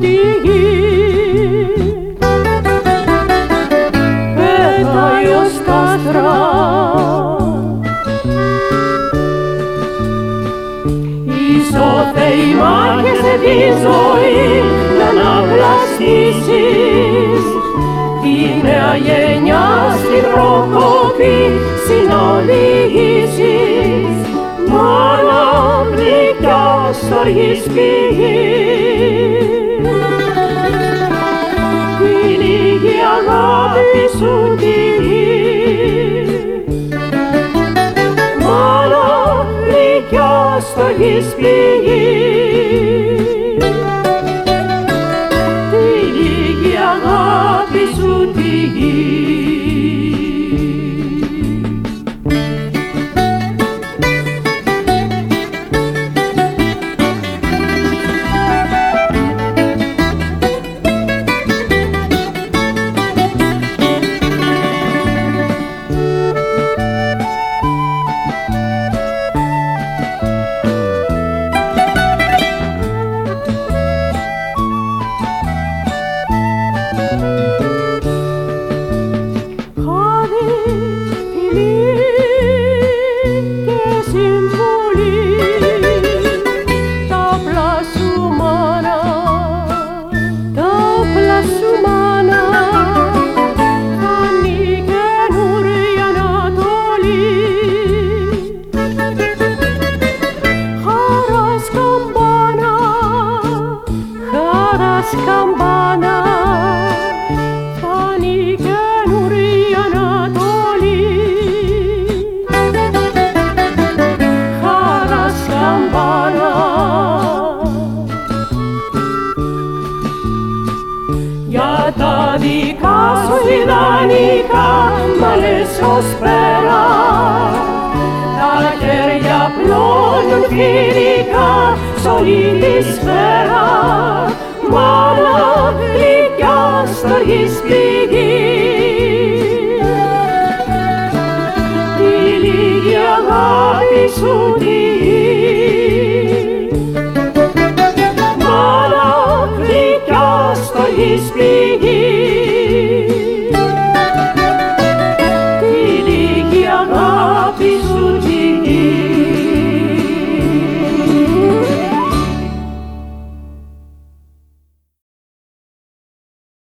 τη γη. Πέταει ως τα άστρα Ισόθεοι μάχεσαι τη ζωή να αναπλαστήσεις τη νέα γενιά στην προκοπή συνοδηγήσεις. Μόνο γλυκιά στοργής πηγής λίγη αγάπη σου τη γη μόνο γλυκιά στοργής πηγή τη λίγη αγάπη σου τη γη χαράς καμπάνα φανεί καινούρια Ανατολή Χαράς καμπάνα για τα δικά σου ιδανικά μ' λες ως πέρα τα χέρια πλώνουν φιλικά σ' όλη τη σφαίρα μόνο γλυκιά στοργής